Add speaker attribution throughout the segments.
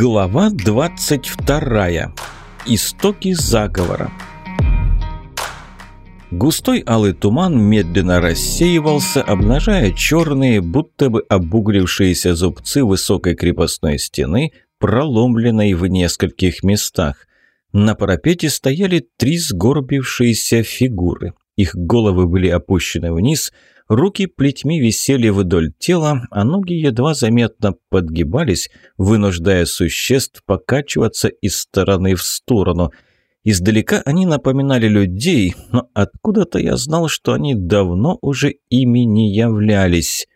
Speaker 1: Глава 22. Истоки заговора. Густой алый туман медленно рассеивался, обнажая черные, будто бы обуглившиеся зубцы высокой крепостной стены, проломленной в нескольких местах. На парапете стояли три сгорбившиеся фигуры. Их головы были опущены вниз – Руки плетьми висели вдоль тела, а ноги едва заметно подгибались, вынуждая существ покачиваться из стороны в сторону. Издалека они напоминали людей, но откуда-то я знал, что они давно уже ими не являлись.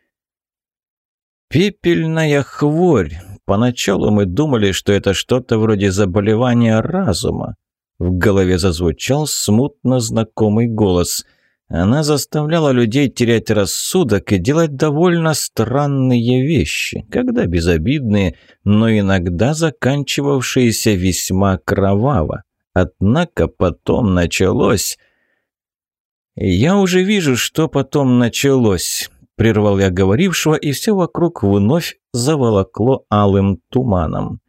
Speaker 1: «Пепельная хворь. Поначалу мы думали, что это что-то вроде заболевания разума». В голове зазвучал смутно знакомый голос – она заставляла людей терять рассудок и делать довольно странные вещи, когда безобидные, но иногда заканчивавшиеся весьма кроваво. Однако потом началось... «Я уже вижу, что потом началось», — прервал я говорившего, и все вокруг вновь заволокло алым туманом.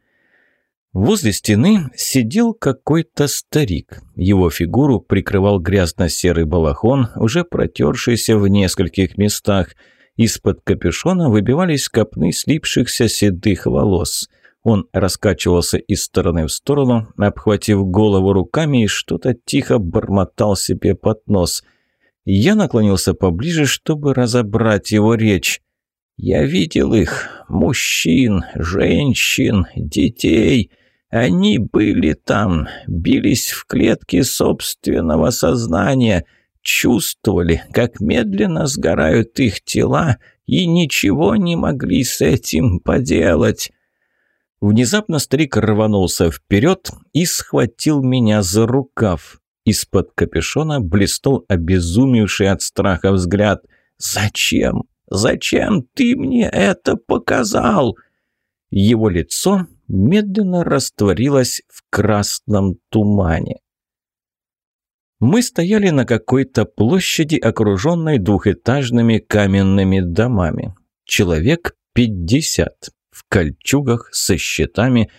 Speaker 1: Возле стены сидел какой-то старик. Его фигуру прикрывал грязно-серый балахон, уже протершийся в нескольких местах. Из-под капюшона выбивались копны слипшихся седых волос. Он раскачивался из стороны в сторону, обхватив голову руками и что-то тихо бормотал себе под нос. Я наклонился поближе, чтобы разобрать его речь. «Я видел их. Мужчин, женщин, детей». Они были там, бились в клетке собственного сознания, чувствовали, как медленно сгорают их тела и ничего не могли с этим поделать. Внезапно старик рванулся вперед и схватил меня за рукав. Из-под капюшона блеснул обезумевший от страха взгляд. «Зачем? Зачем ты мне это показал?» Его лицо медленно растворилась в красном тумане. Мы стояли на какой-то площади, окруженной двухэтажными каменными домами. Человек пятьдесят, в кольчугах, со щитами.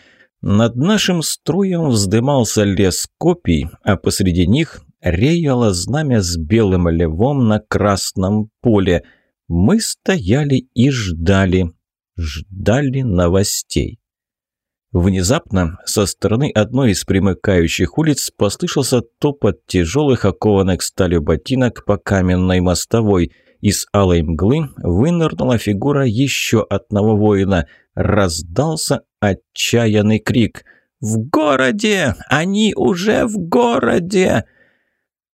Speaker 1: Над нашим строем вздымался лес копий, а посреди них реяло знамя с белым львом на красном поле. Мы стояли и ждали, ждали новостей. Внезапно со стороны одной из примыкающих улиц послышался топот тяжелых окованных сталью ботинок по каменной мостовой. Из алой мглы вынырнула фигура еще одного воина. Раздался отчаянный крик. «В городе! Они уже в городе!»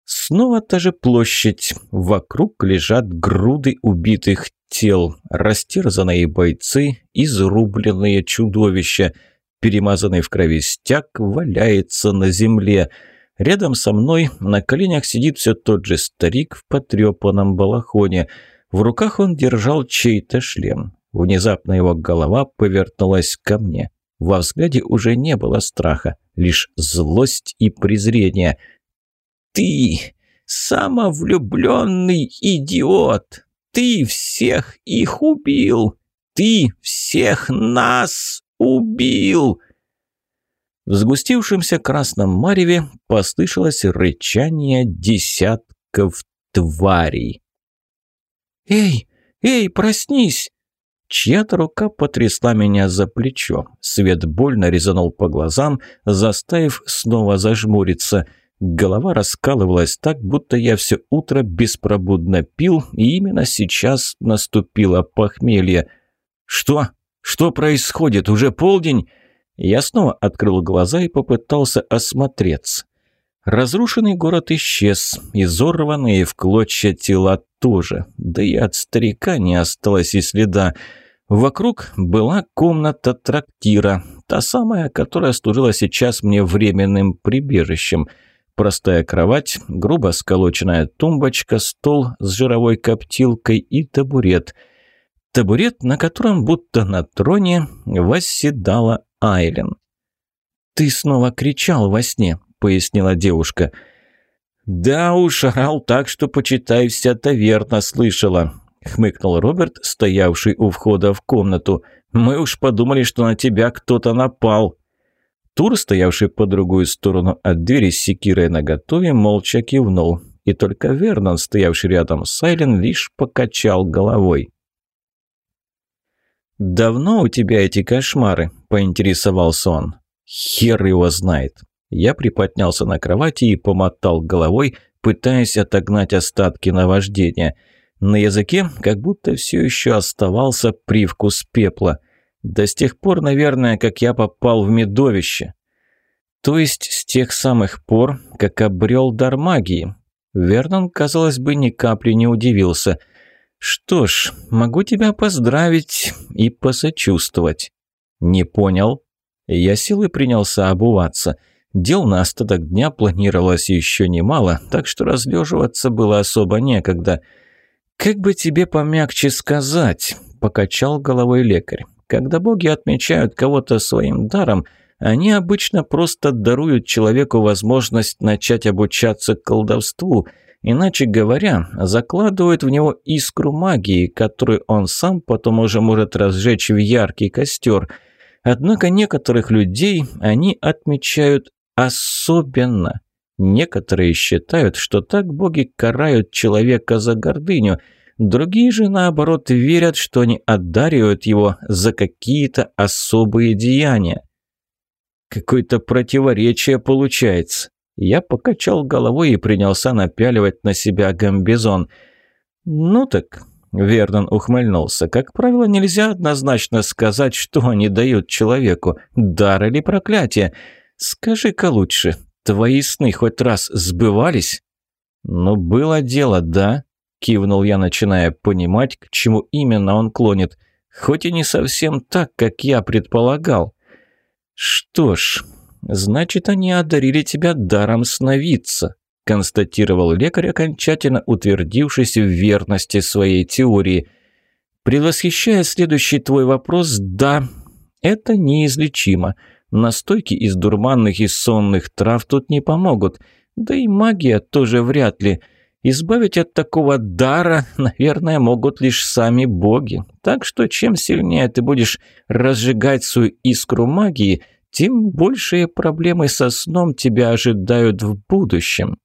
Speaker 1: Снова та же площадь. Вокруг лежат груды убитых тел, растерзанные бойцы, изрубленные чудовища – перемазанный в крови стяг, валяется на земле. Рядом со мной на коленях сидит все тот же старик в потрепанном балахоне. В руках он держал чей-то шлем. Внезапно его голова повернулась ко мне. Во взгляде уже не было страха, лишь злость и презрение. «Ты самовлюбленный идиот! Ты всех их убил! Ты всех нас Убил!» В сгустившемся красном мареве послышалось рычание десятков тварей. «Эй, эй, проснись!» Чья-то рука потрясла меня за плечо. Свет больно резанул по глазам, заставив снова зажмуриться. Голова раскалывалась так, будто я все утро беспробудно пил, и именно сейчас наступило похмелье. «Что?» Что происходит? Уже полдень?» Я снова открыл глаза и попытался осмотреться. Разрушенный город исчез, изорванные в клочья тела тоже, да и от старика не осталось и следа. Вокруг была комната трактира, та самая, которая служила сейчас мне временным прибежищем. Простая кровать, грубо сколоченная тумбочка, стол с жировой коптилкой и табурет – табурет, на котором будто на троне восседала Айлен. «Ты снова кричал во сне», — пояснила девушка. «Да уж, орал так, что, почитай, вся таверна слышала. — хмыкнул Роберт, стоявший у входа в комнату. «Мы уж подумали, что на тебя кто-то напал». Тур, стоявший по другую сторону от двери с секирой наготове, молча кивнул. И только Вернон, стоявший рядом с Сайлен, лишь покачал головой. «Давно у тебя эти кошмары?» – поинтересовался он. «Хер его знает». Я приподнялся на кровати и помотал головой, пытаясь отогнать остатки наваждения. На языке как будто все еще оставался привкус пепла. До с тех пор, наверное, как я попал в медовище. То есть с тех самых пор, как обрел дар магии. Вернон, казалось бы, ни капли не удивился – «Что ж, могу тебя поздравить и посочувствовать». «Не понял». Я силой принялся обуваться. Дел на остаток дня планировалось еще немало, так что разлеживаться было особо некогда. «Как бы тебе помягче сказать?» – покачал головой лекарь. «Когда боги отмечают кого-то своим даром, они обычно просто даруют человеку возможность начать обучаться колдовству – Иначе говоря, закладывают в него искру магии, которую он сам потом уже может разжечь в яркий костер. Однако некоторых людей они отмечают особенно. Некоторые считают, что так боги карают человека за гордыню, другие же, наоборот, верят, что они одаривают его за какие-то особые деяния. Какое-то противоречие получается. Я покачал головой и принялся напяливать на себя гамбизон. «Ну так», — Вернон ухмыльнулся, — «как правило, нельзя однозначно сказать, что они дают человеку, дар или проклятие. Скажи-ка лучше, твои сны хоть раз сбывались?» «Ну, было дело, да», — кивнул я, начиная понимать, к чему именно он клонит, хоть и не совсем так, как я предполагал. «Что ж...» «Значит, они одарили тебя даром сновидца», – констатировал лекарь, окончательно утвердившись в верности своей теории. «Предвосхищая следующий твой вопрос, да, это неизлечимо. Настойки из дурманных и сонных трав тут не помогут, да и магия тоже вряд ли». Избавить от такого дара, наверное, могут лишь сами боги. Так что чем сильнее ты будешь разжигать свою искру магии, тем большие проблемы со сном тебя ожидают в будущем.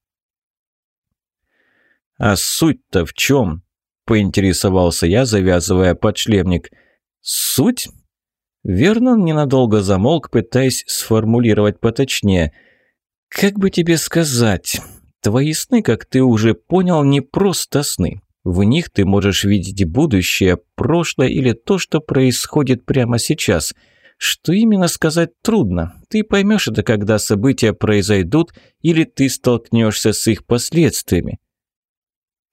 Speaker 1: «А суть-то в чем?» – поинтересовался я, завязывая подшлемник. «Суть?» Вернон ненадолго замолк, пытаясь сформулировать поточнее. «Как бы тебе сказать? Твои сны, как ты уже понял, не просто сны. В них ты можешь видеть будущее, прошлое или то, что происходит прямо сейчас – что именно сказать трудно. Ты поймешь это, когда события произойдут, или ты столкнешься с их последствиями.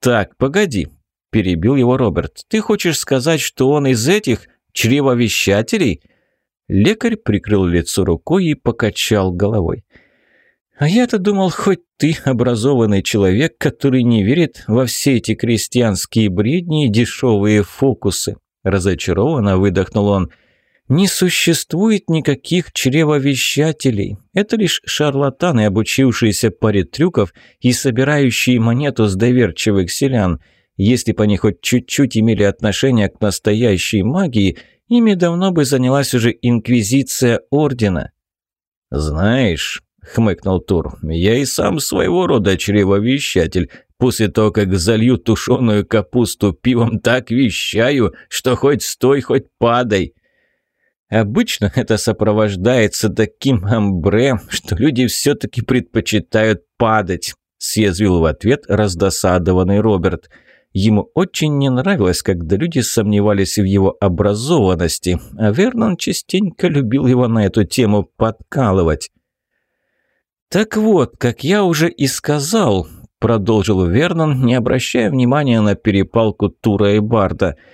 Speaker 1: «Так, погоди», – перебил его Роберт. «Ты хочешь сказать, что он из этих чревовещателей?» Лекарь прикрыл лицо рукой и покачал головой. «А я-то думал, хоть ты образованный человек, который не верит во все эти крестьянские бредни и дешевые фокусы». Разочарованно выдохнул он – не существует никаких чревовещателей. Это лишь шарлатаны, обучившиеся паре трюков и собирающие монету с доверчивых селян. Если бы они хоть чуть-чуть имели отношение к настоящей магии, ими давно бы занялась уже инквизиция Ордена. «Знаешь», — хмыкнул Тур, — «я и сам своего рода чревовещатель. После того, как залью тушеную капусту пивом, так вещаю, что хоть стой, хоть падай». Обычно это сопровождается таким амбре, что люди все-таки предпочитают падать», – съязвил в ответ раздосадованный Роберт. Ему очень не нравилось, когда люди сомневались в его образованности, а Вернон частенько любил его на эту тему подкалывать. «Так вот, как я уже и сказал», – продолжил Вернон, не обращая внимания на перепалку Тура и Барда –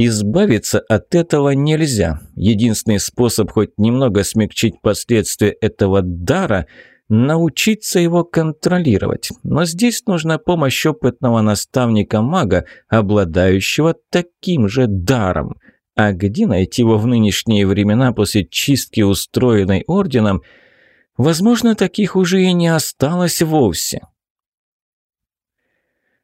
Speaker 1: Избавиться от этого нельзя. Единственный способ хоть немного смягчить последствия этого дара – научиться его контролировать. Но здесь нужна помощь опытного наставника-мага, обладающего таким же даром. А где найти его в нынешние времена после чистки, устроенной орденом? Возможно, таких уже и не осталось вовсе.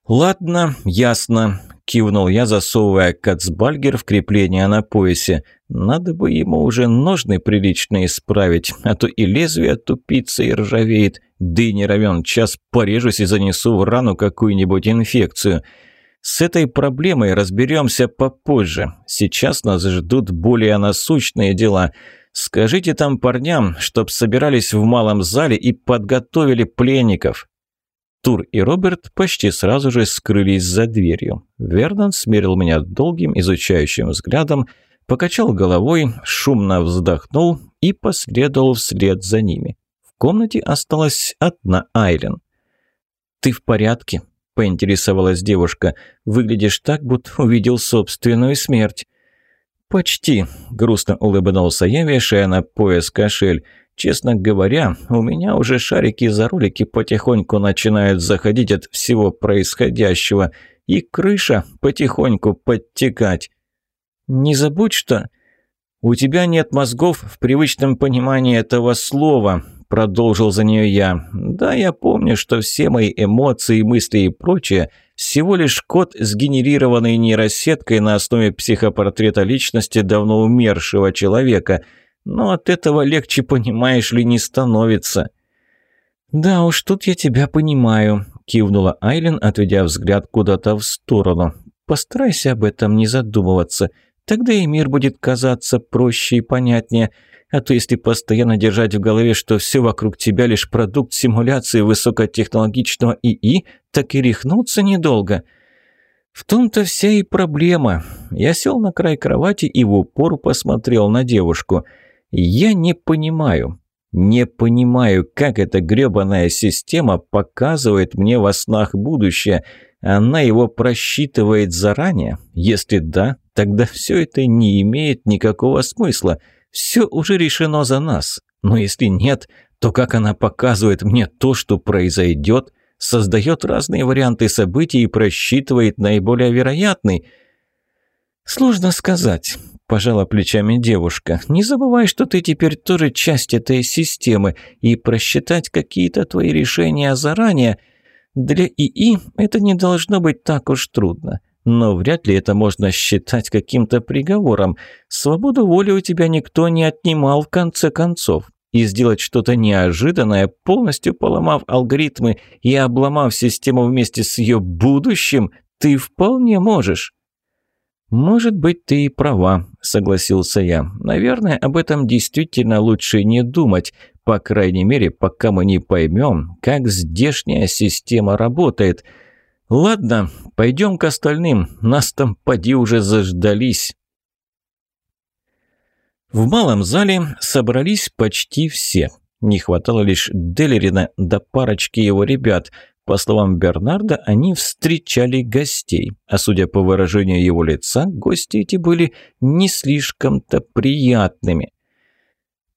Speaker 1: «Ладно, ясно. – кивнул я, засовывая кацбальгер в крепление на поясе. «Надо бы ему уже ножны прилично исправить, а то и лезвие тупится и ржавеет, да и не равен час порежусь и занесу в рану какую-нибудь инфекцию». С этой проблемой разберемся попозже. Сейчас нас ждут более насущные дела. Скажите там парням, чтоб собирались в малом зале и подготовили пленников. Тур и Роберт почти сразу же скрылись за дверью. Вернон смерил меня долгим изучающим взглядом, покачал головой, шумно вздохнул и последовал вслед за ними. В комнате осталась одна Айлен. «Ты в порядке?» – поинтересовалась девушка. «Выглядишь так, будто увидел собственную смерть». «Почти», – грустно улыбнулся я, вешая на пояс кошель. Честно говоря, у меня уже шарики за ролики потихоньку начинают заходить от всего происходящего, и крыша потихоньку подтекать. Не забудь, что... «У тебя нет мозгов в привычном понимании этого слова», – продолжил за нее я. «Да, я помню, что все мои эмоции, мысли и прочее – всего лишь код, сгенерированный нейросеткой на основе психопортрета личности давно умершего человека – но от этого легче, понимаешь ли, не становится». «Да уж, тут я тебя понимаю», – кивнула Айлен, отведя взгляд куда-то в сторону. «Постарайся об этом не задумываться, тогда и мир будет казаться проще и понятнее. А то если постоянно держать в голове, что все вокруг тебя лишь продукт симуляции высокотехнологичного ИИ, так и рехнуться недолго». В том-то вся и проблема. Я сел на край кровати и в упор посмотрел на девушку – я не понимаю, не понимаю, как эта грёбаная система показывает мне во снах будущее. Она его просчитывает заранее? Если да, тогда все это не имеет никакого смысла. Все уже решено за нас. Но если нет, то как она показывает мне то, что произойдет, создает разные варианты событий и просчитывает наиболее вероятный? Сложно сказать. – пожала плечами девушка. «Не забывай, что ты теперь тоже часть этой системы, и просчитать какие-то твои решения заранее для ИИ это не должно быть так уж трудно. Но вряд ли это можно считать каким-то приговором. Свободу воли у тебя никто не отнимал в конце концов. И сделать что-то неожиданное, полностью поломав алгоритмы и обломав систему вместе с ее будущим, ты вполне можешь». «Может быть, ты и права», – согласился я. «Наверное, об этом действительно лучше не думать, по крайней мере, пока мы не поймем, как здешняя система работает. Ладно, пойдем к остальным, нас там поди уже заждались». В малом зале собрались почти все. Не хватало лишь Делерина до парочки его ребят – по словам Бернарда, они встречали гостей, а судя по выражению его лица, гости эти были не слишком-то приятными.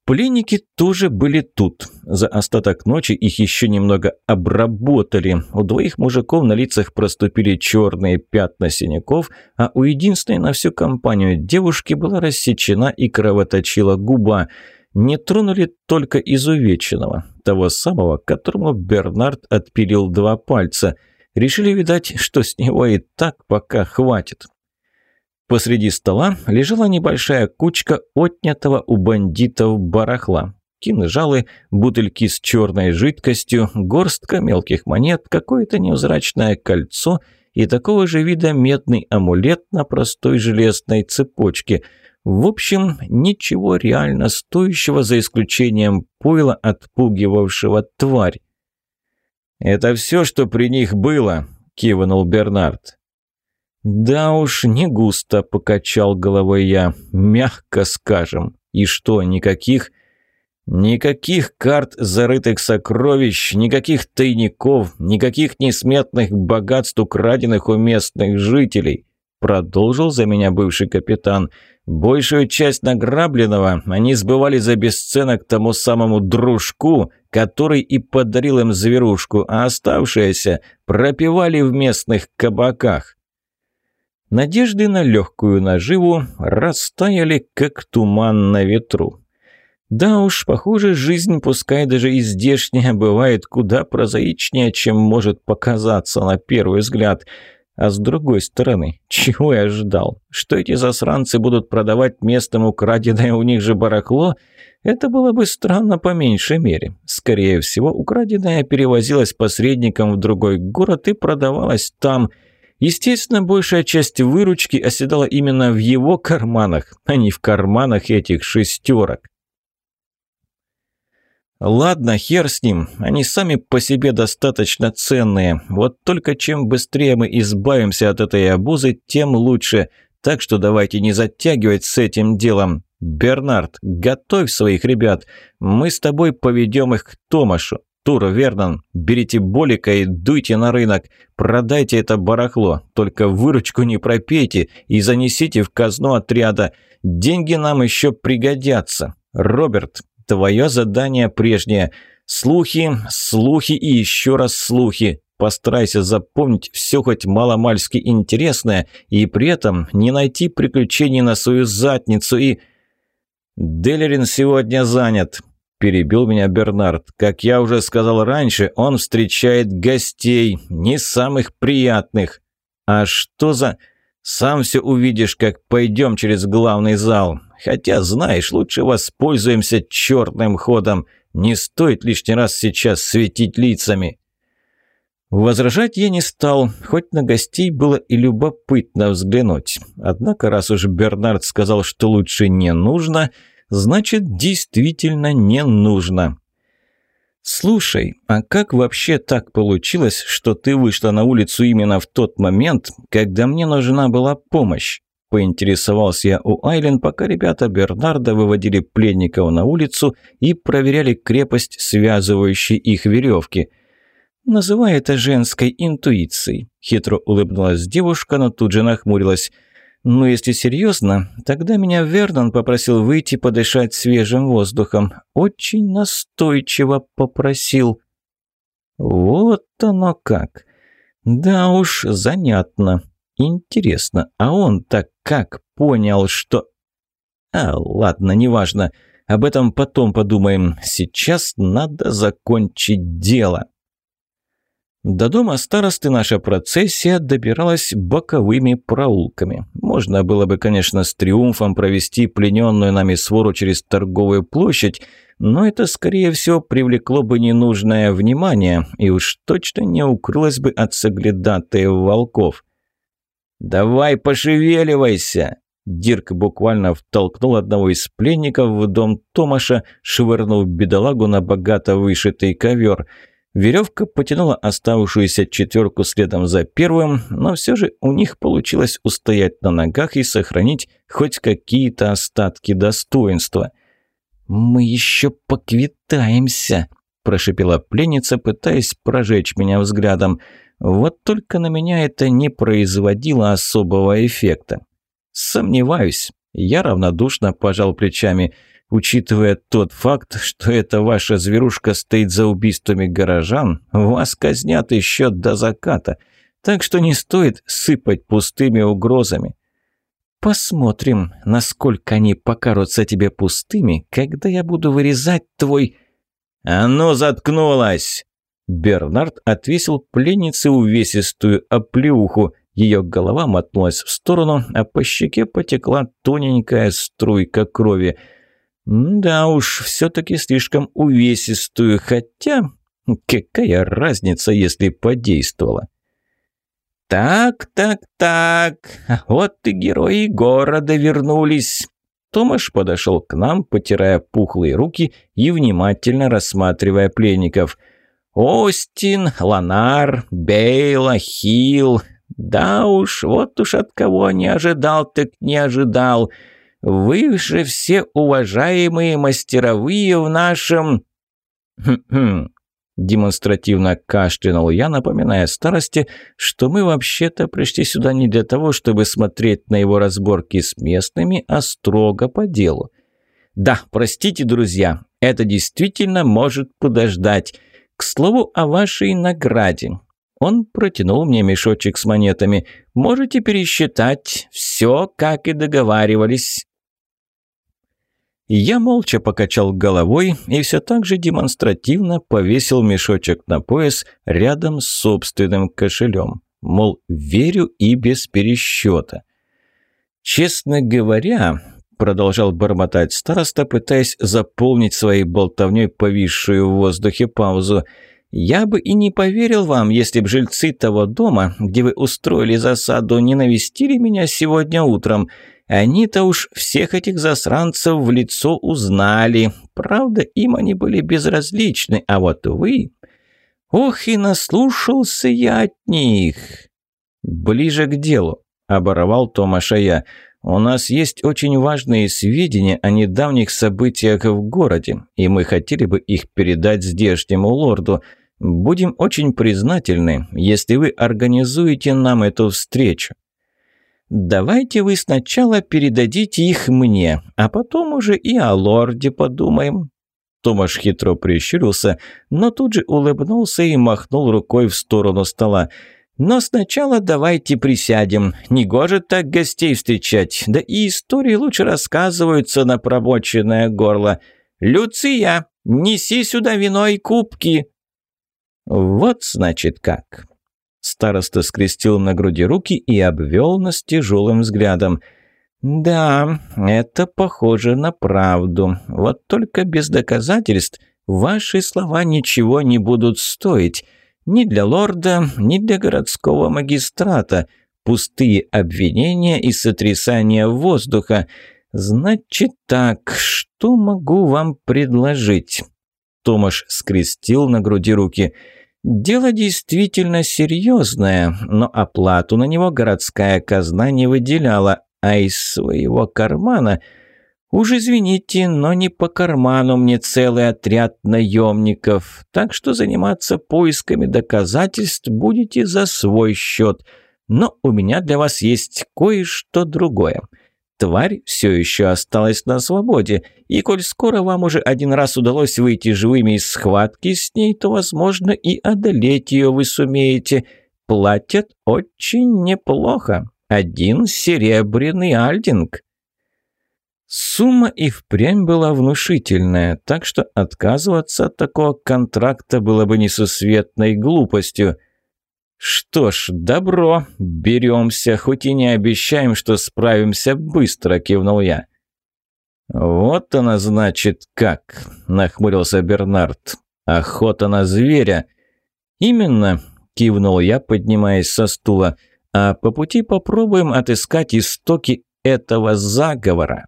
Speaker 1: Пленники тоже были тут. За остаток ночи их еще немного обработали. У двоих мужиков на лицах проступили черные пятна синяков, а у единственной на всю компанию девушки была рассечена и кровоточила губа – не тронули только изувеченного, того самого, которому Бернард отпилил два пальца. Решили, видать, что с него и так пока хватит. Посреди стола лежала небольшая кучка отнятого у бандитов барахла. Кинжалы, бутыльки с черной жидкостью, горстка мелких монет, какое-то невзрачное кольцо и такого же вида медный амулет на простой железной цепочке – в общем, ничего реально стоящего за исключением пойла, отпугивавшего тварь. «Это все, что при них было», – кивнул Бернард. «Да уж, не густо», – покачал головой я, – «мягко скажем. И что, никаких...» «Никаких карт зарытых сокровищ, никаких тайников, никаких несметных богатств, украденных у местных жителей», – продолжил за меня бывший капитан – Большую часть награбленного они сбывали за бесценок тому самому дружку, который и подарил им зверушку, а оставшееся пропивали в местных кабаках. Надежды на легкую наживу растаяли, как туман на ветру. Да уж, похоже, жизнь, пускай даже и здешняя, бывает куда прозаичнее, чем может показаться на первый взгляд – А с другой стороны, чего я ждал? Что эти засранцы будут продавать местному краденое у них же барахло? Это было бы странно по меньшей мере. Скорее всего, украденное перевозилось посредником в другой город и продавалось там. Естественно, большая часть выручки оседала именно в его карманах, а не в карманах этих шестерок. Ладно, хер с ним, они сами по себе достаточно ценные. Вот только чем быстрее мы избавимся от этой обузы, тем лучше. Так что давайте не затягивать с этим делом. Бернард, готовь своих ребят. Мы с тобой поведем их к Томашу. Тур, Вернон, берите Болика и дуйте на рынок. Продайте это барахло. Только выручку не пропейте и занесите в казну отряда. Деньги нам еще пригодятся. Роберт, Твое задание прежнее. Слухи, слухи и еще раз слухи. Постарайся запомнить все хоть маломальски интересное и при этом не найти приключений на свою задницу и... «Делерин сегодня занят», – перебил меня Бернард. «Как я уже сказал раньше, он встречает гостей, не самых приятных». «А что за...» «Сам все увидишь, как пойдем через главный зал. Хотя, знаешь, лучше воспользуемся черным ходом. Не стоит лишний раз сейчас светить лицами». Возражать я не стал, хоть на гостей было и любопытно взглянуть. Однако, раз уж Бернард сказал, что лучше не нужно, значит, действительно не нужно. «Слушай, а как вообще так получилось, что ты вышла на улицу именно в тот момент, когда мне нужна была помощь?» Поинтересовался я у Айлен, пока ребята Бернарда выводили пленников на улицу и проверяли крепость, связывающей их веревки. «Называй это женской интуицией», – хитро улыбнулась девушка, но тут же нахмурилась. «Ну, если серьезно, тогда меня Вернон попросил выйти подышать свежим воздухом. Очень настойчиво попросил». «Вот оно как! Да уж, занятно. Интересно, а он так как понял, что... А, ладно, неважно. Об этом потом подумаем. Сейчас надо закончить дело. До дома старосты наша процессия добиралась боковыми проулками. Можно было бы, конечно, с триумфом провести плененную нами свору через торговую площадь, но это, скорее всего, привлекло бы ненужное внимание и уж точно не укрылось бы от соглядатаев волков. «Давай пошевеливайся!» Дирк буквально втолкнул одного из пленников в дом Томаша, швырнув бедолагу на богато вышитый ковер. Веревка потянула оставшуюся четверку следом за первым, но все же у них получилось устоять на ногах и сохранить хоть какие-то остатки достоинства. «Мы еще поквитаемся», – прошипела пленница, пытаясь прожечь меня взглядом – вот только на меня это не производило особого эффекта. Сомневаюсь. Я равнодушно пожал плечами, учитывая тот факт, что эта ваша зверушка стоит за убийствами горожан, вас казнят еще до заката, так что не стоит сыпать пустыми угрозами. Посмотрим, насколько они покажутся тебе пустыми, когда я буду вырезать твой... «А ну, заткнулась!» Бернард отвесил пленнице увесистую оплеуху. Ее голова мотнулась в сторону, а по щеке потекла тоненькая струйка крови. Да уж, все-таки слишком увесистую, хотя... Какая разница, если подействовала? «Так, так, так, вот и герои города вернулись!» Томаш подошел к нам, потирая пухлые руки и внимательно рассматривая пленников – Остин, Ланар, Бейла, Хилл. Да уж, вот уж от кого не ожидал, так не ожидал. Вы же все уважаемые мастеровые в нашем... Хм-хм. Демонстративно кашлянул я, напоминая старости, что мы вообще-то пришли сюда не для того, чтобы смотреть на его разборки с местными, а строго по делу. Да, простите, друзья, это действительно может подождать. К слову о вашей награде. Он протянул мне мешочек с монетами. Можете пересчитать. Все, как и договаривались. Я молча покачал головой и все так же демонстративно повесил мешочек на пояс рядом с собственным кошелем. мол, верю и без пересчета. Честно говоря, продолжал бормотать староста, пытаясь заполнить своей болтовней повисшую в воздухе паузу. «Я бы и не поверил вам, если б жильцы того дома, где вы устроили засаду, не навестили меня сегодня утром. Они-то уж всех этих засранцев в лицо узнали. Правда, им они были безразличны, а вот вы... Ох, и наслушался я от них!» «Ближе к делу», — оборвал Томаша я. У нас есть очень важные сведения о недавних событиях в городе, и мы хотели бы их передать здешнему лорду. Будем очень признательны, если вы организуете нам эту встречу. Давайте вы сначала передадите их мне, а потом уже и о лорде подумаем. Томаш хитро прищурился, но тут же улыбнулся и махнул рукой в сторону стола. Но сначала давайте присядем. Негоже так гостей встречать. Да и истории лучше рассказываются на пробоченное горло. «Люция, неси сюда вино и кубки!» «Вот, значит, как!» Староста скрестил на груди руки и обвел нас тяжелым взглядом. «Да, это похоже на правду. Вот только без доказательств ваши слова ничего не будут стоить». Ни для лорда, ни для городского магистрата. Пустые обвинения и сотрясание воздуха. Значит так, что могу вам предложить?» Томаш скрестил на груди руки. «Дело действительно серьезное, но оплату на него городская казна не выделяла, а из своего кармана – «Уж извините, но не по карману мне целый отряд наемников, так что заниматься поисками доказательств будете за свой счет. Но у меня для вас есть кое-что другое. Тварь все еще осталась на свободе, и коль скоро вам уже один раз удалось выйти живыми из схватки с ней, то, возможно, и одолеть ее вы сумеете. Платят очень неплохо. Один серебряный альдинг». Сумма и впрямь была внушительная, так что отказываться от такого контракта было бы несусветной глупостью. «Что ж, добро, беремся, хоть и не обещаем, что справимся быстро», – кивнул я. «Вот она, значит, как», – нахмурился Бернард. «Охота на зверя». «Именно», – кивнул я, поднимаясь со стула. «А по пути попробуем отыскать истоки этого заговора».